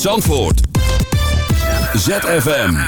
Zandvoort. ZFM.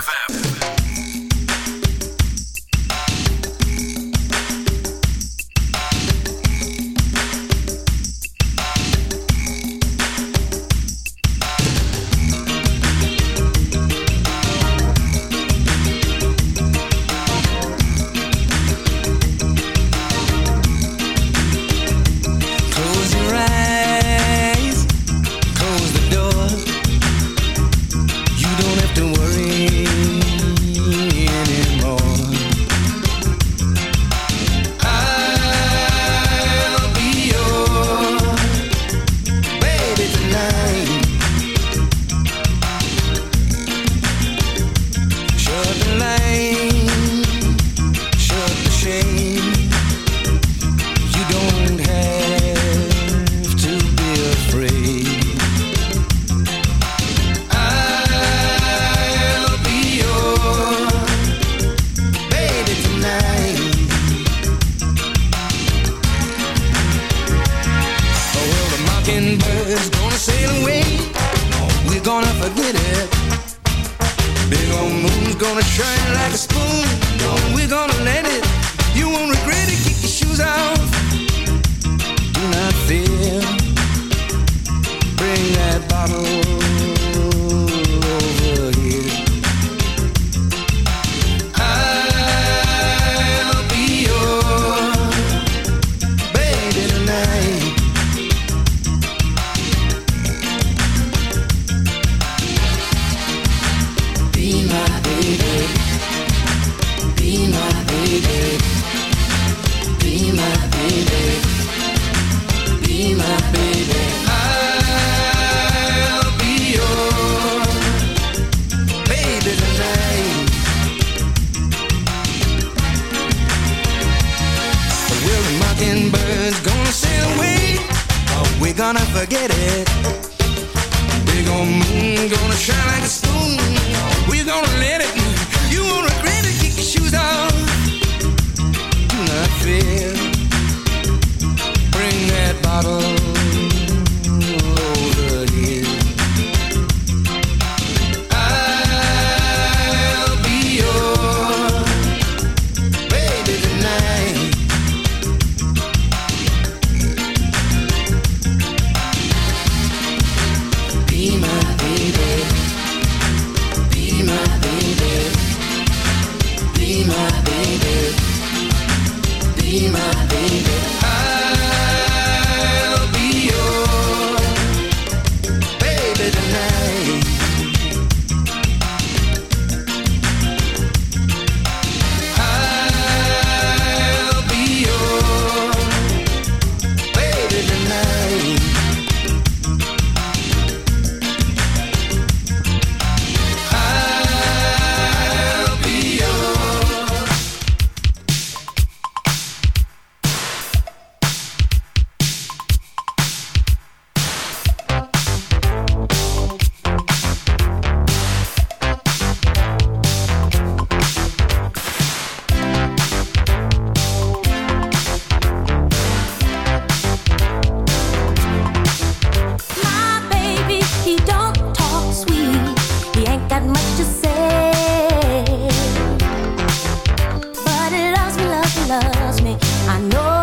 Again. I know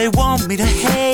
They want me to hate.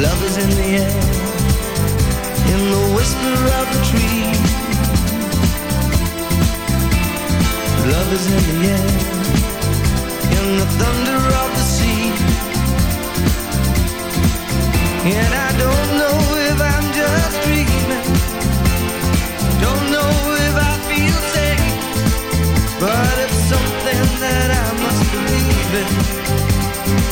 Love is in the air, in the whisper of the tree. Love is in the air, in the thunder of the sea. And I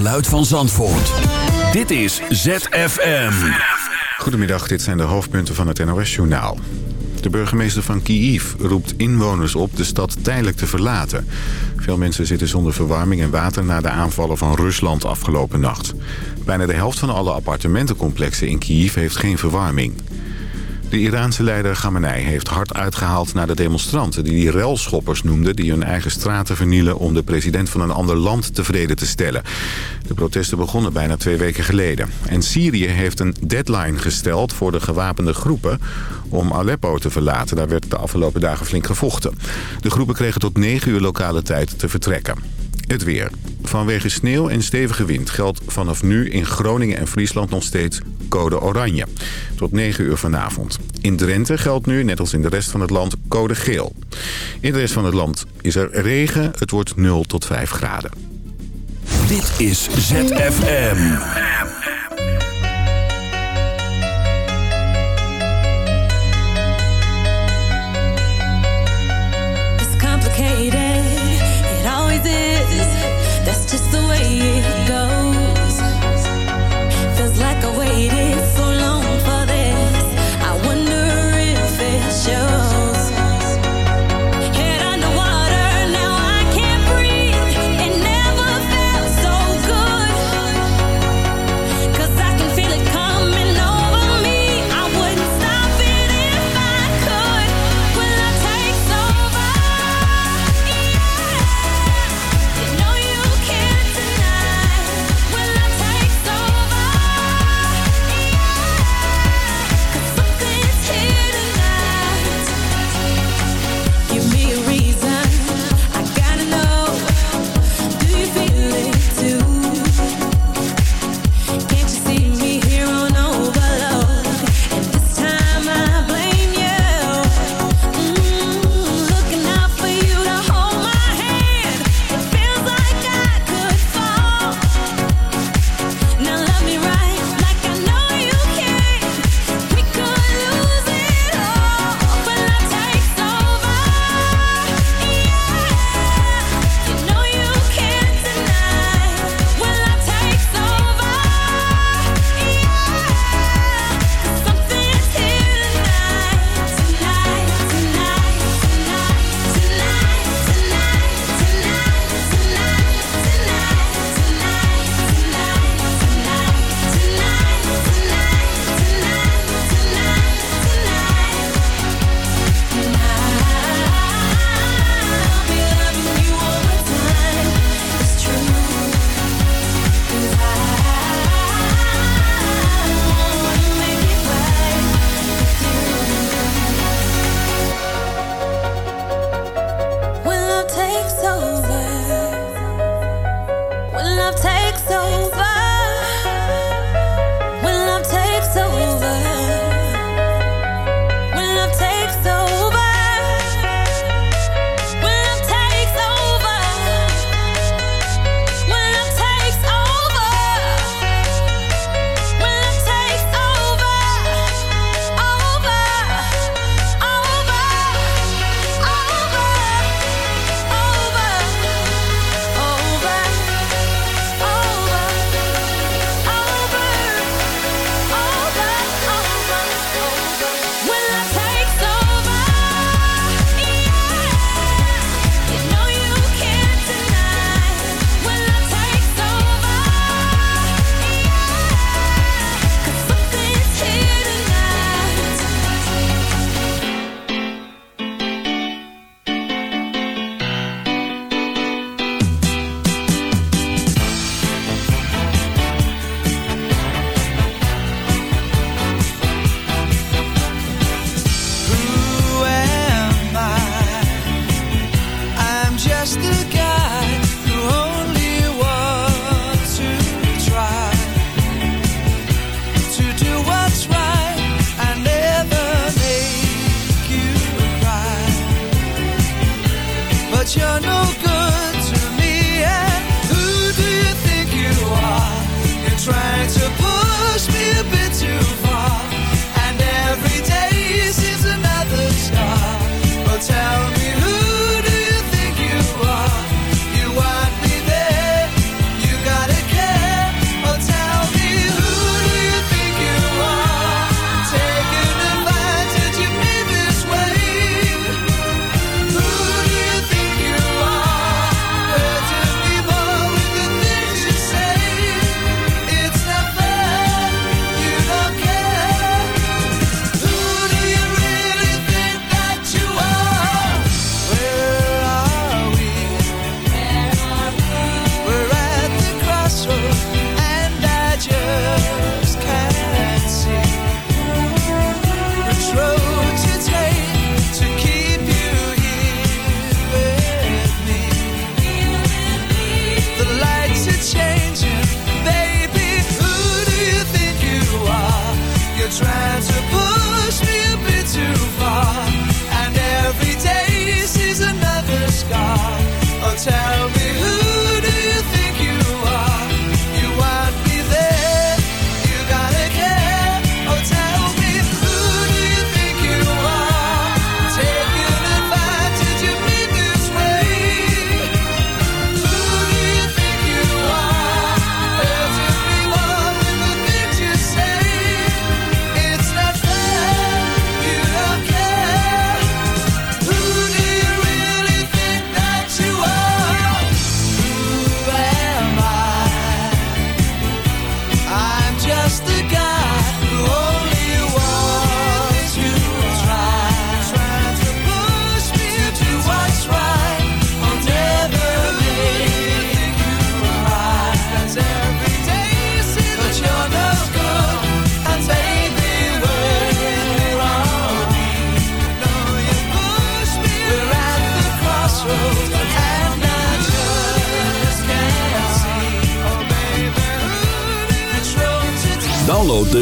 Geluid van Zandvoort. Dit is ZFM. Goedemiddag, dit zijn de hoofdpunten van het NOS-journaal. De burgemeester van Kiev roept inwoners op de stad tijdelijk te verlaten. Veel mensen zitten zonder verwarming en water na de aanvallen van Rusland afgelopen nacht. Bijna de helft van alle appartementencomplexen in Kiev heeft geen verwarming. De Iraanse leider Khamenei heeft hard uitgehaald naar de demonstranten... die die relschoppers noemden die hun eigen straten vernielen... om de president van een ander land tevreden te stellen. De protesten begonnen bijna twee weken geleden. En Syrië heeft een deadline gesteld voor de gewapende groepen... om Aleppo te verlaten. Daar werd de afgelopen dagen flink gevochten. De groepen kregen tot 9 uur lokale tijd te vertrekken. Het weer. Vanwege sneeuw en stevige wind geldt vanaf nu in Groningen en Friesland nog steeds code oranje. Tot 9 uur vanavond. In Drenthe geldt nu, net als in de rest van het land, code geel. In de rest van het land is er regen. Het wordt 0 tot 5 graden. Dit is ZFM. Just the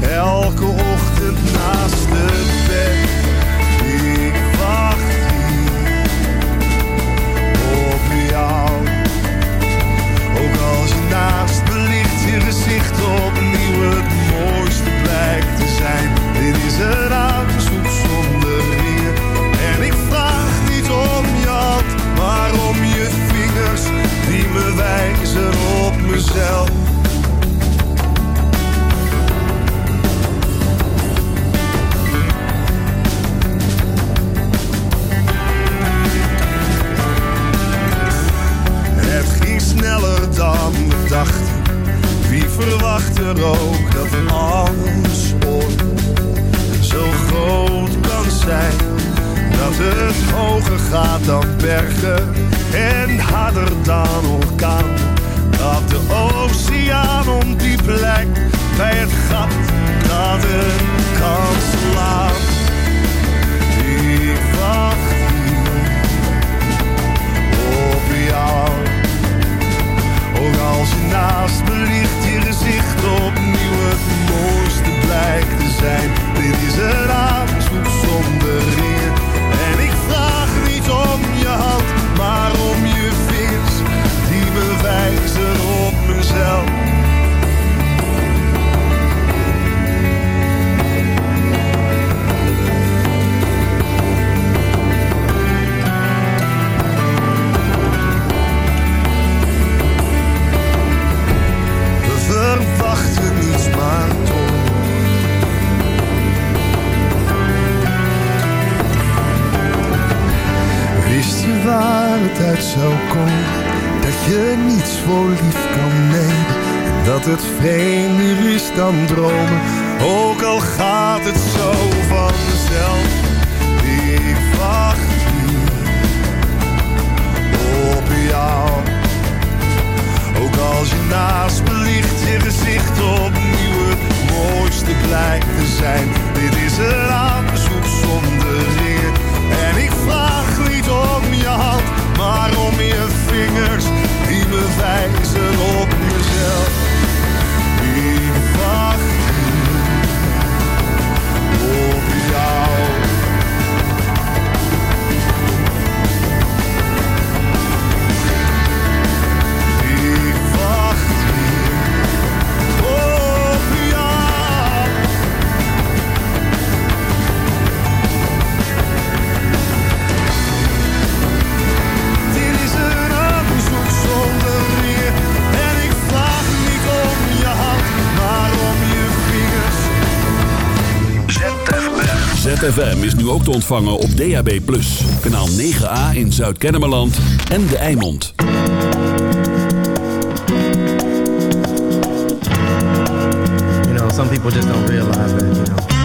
Elke ochtend naast het bed. Ik wacht hier op jou. Ook als je naast me ligt, je gezicht opnieuw het mooiste blijkt te zijn. Dit is een avondzoek zonder weer. En ik vraag niet om je hand, maar om je vingers die me wijzen op mezelf. Verwacht er ook dat alles ooit zo groot kan zijn? Dat het hoger gaat dan bergen en harder dan orkaan. Dat de oceaan om die plek bij het gat dat het kan slaan. Ik wacht als je naast me ligt, je gezicht opnieuw het mooiste blijkt te zijn. Dit is een avondzoek zonder eer. En ik vraag niet om je hand, maar om je te ontvangen op DAB+. Kanaal 9A in Zuid-Kennemerland en De Eimond. You know, some people just don't realize that, you know,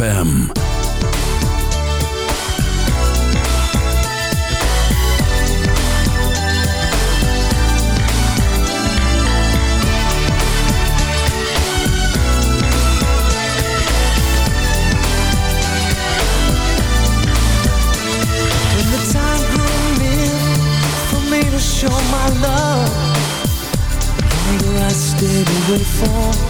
ZFM. show my love Longer I stayed away for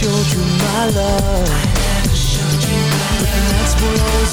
showed you my love. I I never showed you my love. But the nights were always